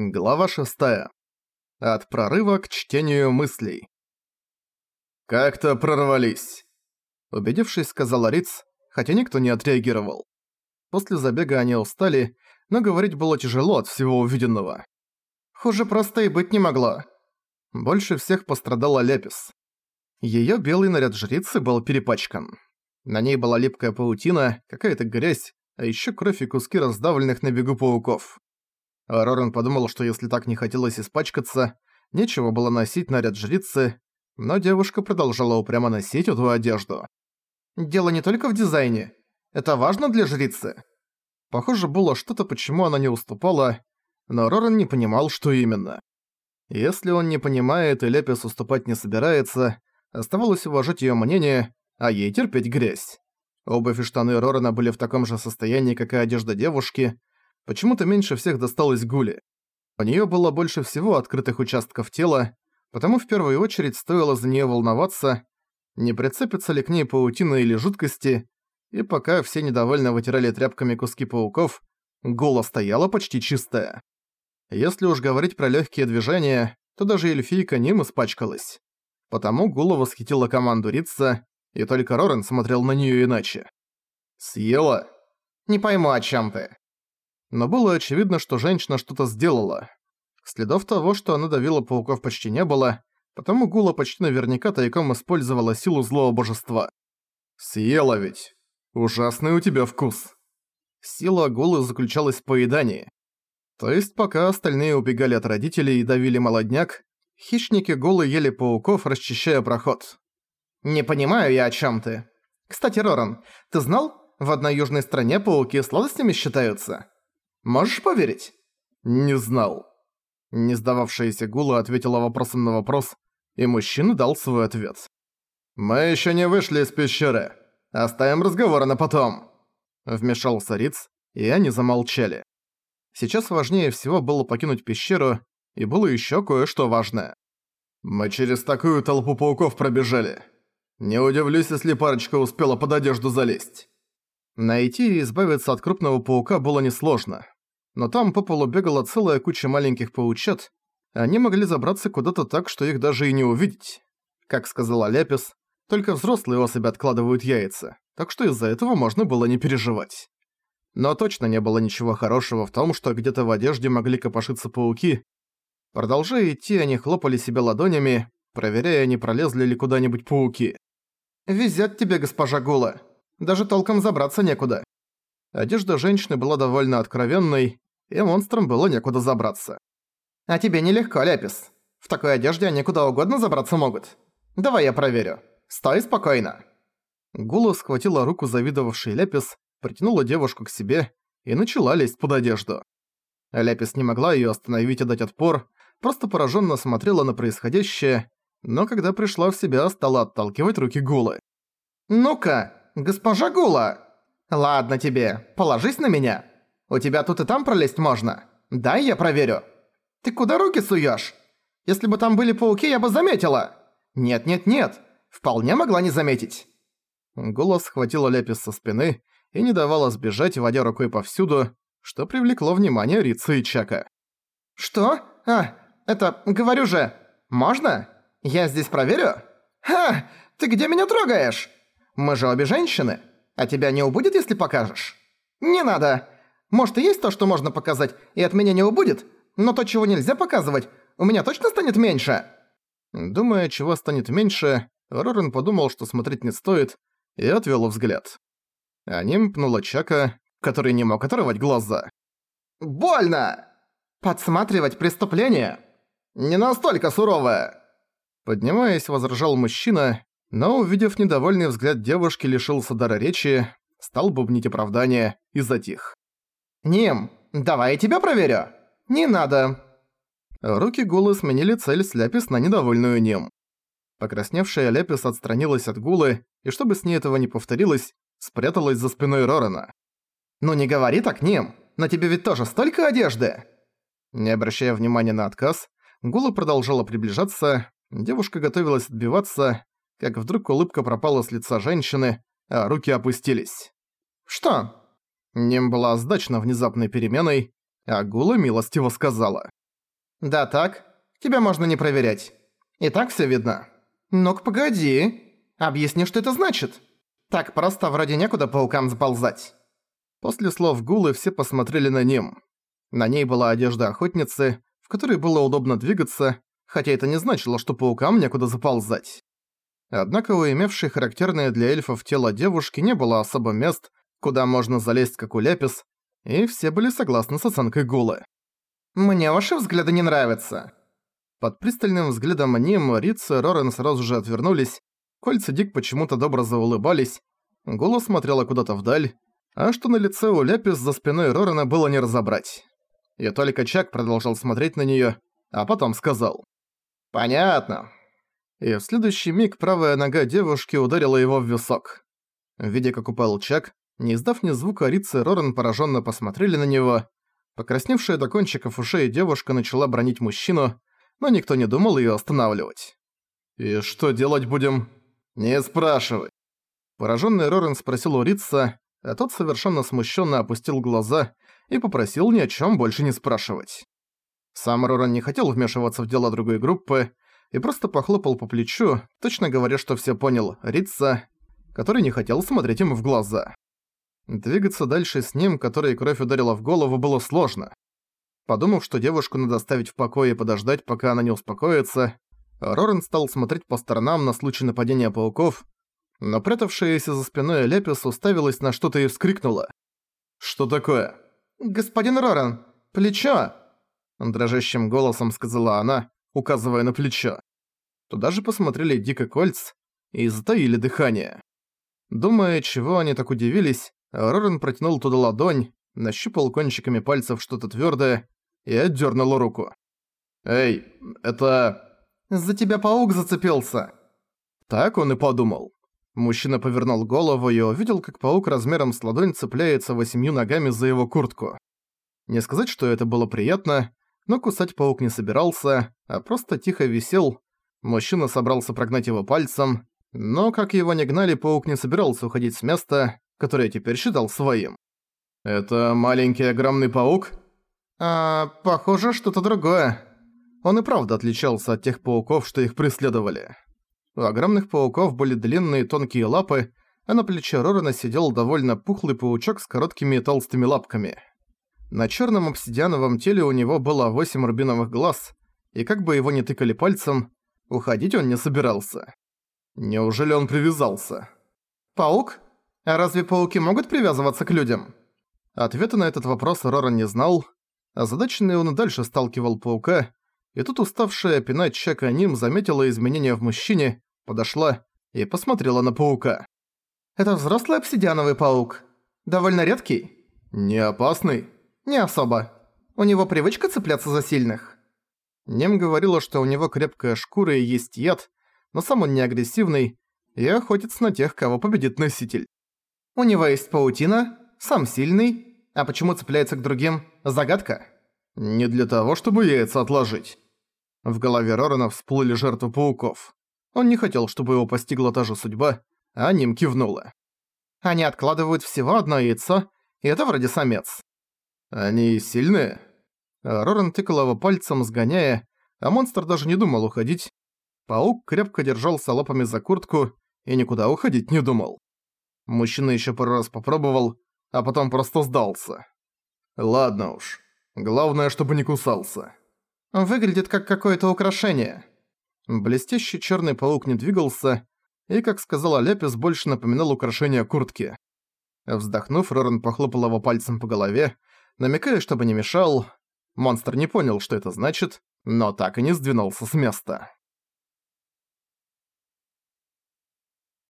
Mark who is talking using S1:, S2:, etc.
S1: Глава 6. От прорыва к чтению мыслей. «Как-то прорвались», — убедившись, сказал Риц, хотя никто не отреагировал. После забега они устали, но говорить было тяжело от всего увиденного. Хуже просто и быть не могло. Больше всех пострадала Лепис. Её белый наряд жрицы был перепачкан. На ней была липкая паутина, какая-то грязь, а ещё кровь и куски раздавленных на бегу пауков. А Роран подумал, что если так не хотелось испачкаться, нечего было носить наряд жрицы, но девушка продолжала упрямо носить эту одежду. «Дело не только в дизайне. Это важно для жрицы». Похоже, было что-то, почему она не уступала, но Роран не понимал, что именно. Если он не понимает и Лепис уступать не собирается, оставалось уважать её мнение, а ей терпеть грязь. Обувь и штаны Рорана были в таком же состоянии, как и одежда девушки, Почему-то меньше всех досталось Гуле. У неё было больше всего открытых участков тела, потому в первую очередь стоило за неё волноваться, не прицепится ли к ней паутина или жидкости, и пока все недовольно вытирали тряпками куски пауков, Гула стояла почти чистая. Если уж говорить про лёгкие движения, то даже эльфийка Ним испачкалась. Потому Гула восхитила команду Рица, и только Рорен смотрел на неё иначе. «Съела?» «Не пойму, о чём ты?» Но было очевидно, что женщина что-то сделала. Следов того, что она давила пауков почти не было, потому Гула почти наверняка тайком использовала силу злого божества. «Съела ведь! Ужасный у тебя вкус!» Сила Гулы заключалась в поедании. То есть пока остальные убегали от родителей и давили молодняк, хищники Гулы ели пауков, расчищая проход. «Не понимаю я, о чем ты. Кстати, Роран, ты знал, в одной южной стране пауки сладостями считаются?» Можешь поверить?» «Не знал». Не сдававшаяся Гула ответила вопросом на вопрос, и мужчина дал свой ответ. «Мы еще не вышли из пещеры. Оставим разговоры на потом». Вмешался Риц, и они замолчали. Сейчас важнее всего было покинуть пещеру, и было еще кое-что важное. «Мы через такую толпу пауков пробежали. Не удивлюсь, если парочка успела под одежду залезть». Найти и избавиться от крупного паука было несложно но там по полу бегала целая куча маленьких паучат, они могли забраться куда-то так, что их даже и не увидеть. Как сказала Ляпис, только взрослые особи откладывают яйца, так что из-за этого можно было не переживать. Но точно не было ничего хорошего в том, что где-то в одежде могли копошиться пауки. Продолжая идти, они хлопали себя ладонями, проверяя, не пролезли ли куда-нибудь пауки. «Везет тебе, госпожа Гула. Даже толком забраться некуда». Одежда женщины была довольно откровенной, и монстрам было некуда забраться. «А тебе нелегко, Ляпис. В такой одежде они куда угодно забраться могут. Давай я проверю. Стой спокойно». Гула схватила руку завидовавшей Ляпис, притянула девушку к себе и начала лезть под одежду. Ляпис не могла её остановить и дать отпор, просто поражённо смотрела на происходящее, но когда пришла в себя, стала отталкивать руки Гулы. «Ну-ка, госпожа Гула!» «Ладно тебе, положись на меня. У тебя тут и там пролезть можно. Дай я проверю». «Ты куда руки суёшь? Если бы там были пауки, я бы заметила». «Нет-нет-нет, вполне могла не заметить». Голос схватила Лепис со спины и не давала сбежать, водя рукой повсюду, что привлекло внимание Рицы и Чака. «Что? А, это, говорю же, можно? Я здесь проверю?» «Ха! Ты где меня трогаешь? Мы же обе женщины. А тебя не убудет, если покажешь? Не надо. Может и есть то, что можно показать, и от меня не убудет, но то, чего нельзя показывать, у меня точно станет меньше. Думая, чего станет меньше, Рорен подумал, что смотреть не стоит, и отвел взгляд. А ним пнула Чака, который не мог оторвать глаза. «Больно! Подсматривать преступление? Не настолько суровое!» Поднимаясь, возражал мужчина, но, увидев недовольный взгляд девушки, лишился дара речи, стал бубнить оправдание и затих. «Ним, давай я тебя проверю!» «Не надо!» Руки Гулы сменили цель с Ляпис на недовольную Ним. Покрасневшая Ляпис отстранилась от Гулы, и чтобы с ней этого не повторилось, спряталась за спиной Рорана. «Ну не говори так, Ним, на тебе ведь тоже столько одежды!» Не обращая внимания на отказ, Гула продолжала приближаться, девушка готовилась отбиваться, как вдруг улыбка пропала с лица женщины, а руки опустились. «Что?» Ним была сдачна внезапной переменой, а Гула милостиво сказала. «Да так? Тебя можно не проверять. И так всё видно». «Ну-ка, погоди. Объясни, что это значит. Так просто вроде некуда паукам заползать». После слов Гулы все посмотрели на ним. На ней была одежда охотницы, в которой было удобно двигаться, хотя это не значило, что паукам некуда заползать. Однако у имевшей характерное для эльфов тело девушки не было особо мест, куда можно залезть как у Ляпис, и все были согласны с оценкой Гулы. «Мне ваши взгляды не нравятся». Под пристальным взглядом Ним, Риц и Рорен сразу же отвернулись, Кольца Дик почему-то добро заулыбались, Гула смотрела куда-то вдаль, а что на лице у Ляпис за спиной Рорена было не разобрать. И только Чак продолжал смотреть на неё, а потом сказал. «Понятно». И в следующий миг правая нога девушки ударила его в висок. Видя, как упал Чак, не издав ни звука, Риц и Рорен поражённо посмотрели на него, Покрасневшая до кончиков ушей девушка начала бронить мужчину, но никто не думал её останавливать. «И что делать будем?» «Не спрашивай». Поражённый Рорен спросил у Рица, а тот совершенно смущённо опустил глаза и попросил ни о чём больше не спрашивать. Сам Рорен не хотел вмешиваться в дела другой группы и просто похлопал по плечу, точно говоря, что всё понял Рица, который не хотел смотреть ему в глаза. Двигаться дальше с ним, который кровь ударила в голову, было сложно. Подумав, что девушку надо оставить в покое и подождать, пока она не успокоится, Рорен стал смотреть по сторонам на случай нападения пауков, но прятавшаяся за спиной Лепис уставилась на что-то и вскрикнула. «Что такое?» «Господин Рорен, плечо!» Дрожащим голосом сказала она, указывая на плечо. Туда же посмотрели Дик и Кольц и затаили дыхание. Думая, чего они так удивились, Рорен протянул туда ладонь, нащупал кончиками пальцев что-то твёрдое и отдёрнул руку. «Эй, это...» «За тебя паук зацепился!» Так он и подумал. Мужчина повернул голову и увидел, как паук размером с ладонь цепляется восемью ногами за его куртку. Не сказать, что это было приятно, но кусать паук не собирался, а просто тихо висел. Мужчина собрался прогнать его пальцем, но как его не гнали, паук не собирался уходить с места, который я теперь считал своим. «Это маленький огромный паук?» «А, похоже, что-то другое. Он и правда отличался от тех пауков, что их преследовали. У огромных пауков были длинные тонкие лапы, а на плече Рорана сидел довольно пухлый паучок с короткими и толстыми лапками. На черном обсидиановом теле у него было восемь рубиновых глаз, и как бы его ни тыкали пальцем, уходить он не собирался. Неужели он привязался? «Паук?» А разве пауки могут привязываться к людям? Ответа на этот вопрос Роран не знал. Озадаченный он и дальше сталкивал паука, и тут уставшая пинать Чака Ним заметила изменения в мужчине, подошла и посмотрела на паука. «Это взрослый обсидиановый паук. Довольно редкий?» «Не опасный?» «Не особо. У него привычка цепляться за сильных». Нем говорила, что у него крепкая шкура и есть яд, но сам он не агрессивный и охотится на тех, кого победит носитель. У него есть паутина, сам сильный, а почему цепляется к другим – загадка. Не для того, чтобы яйца отложить. В голове Рорана всплыли жертвы пауков. Он не хотел, чтобы его постигла та же судьба, а Ним кивнула. Они откладывают всего одно яйцо, и это вроде самец. Они сильные? Роран тыкал его пальцем, сгоняя, а монстр даже не думал уходить. Паук крепко держался лапами за куртку и никуда уходить не думал. Мужчина еще пару раз попробовал, а потом просто сдался. Ладно уж. Главное, чтобы не кусался. Выглядит как какое-то украшение. Блестящий черный паук не двигался, и, как сказала Лепис, больше напоминал украшение куртки. Вздохнув, Роран похлопал его пальцем по голове, намекая, чтобы не мешал. Монстр не понял, что это значит, но так и не сдвинулся с места.